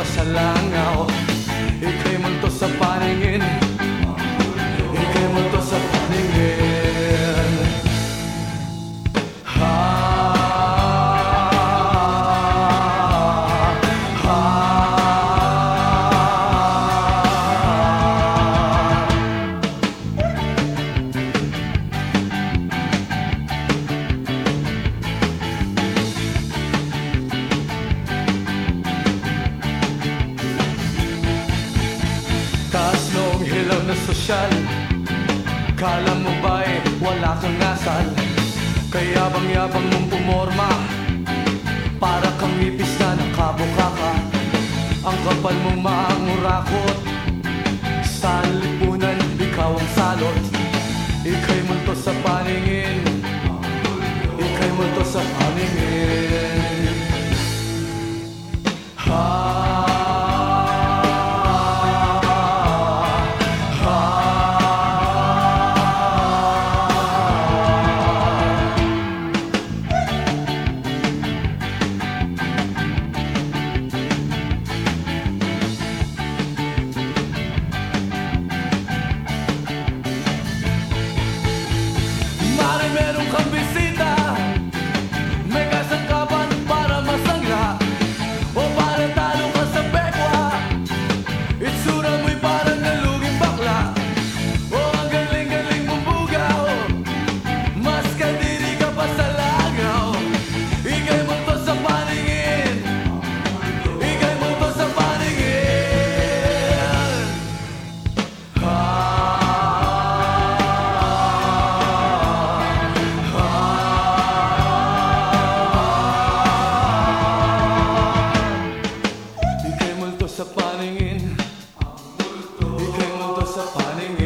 pa sa langaw dilaw na sosyal. Kala mo ba wala kang nasal Kaya bang yabang mong pumorma? Para kang ipis na nakabuka ka. Ang kapal mong maangurakot. Sa lipunan, ikaw ang salot. Ikay mo to sa paningin. Ikay mo to sa paningin. Ha? was a funny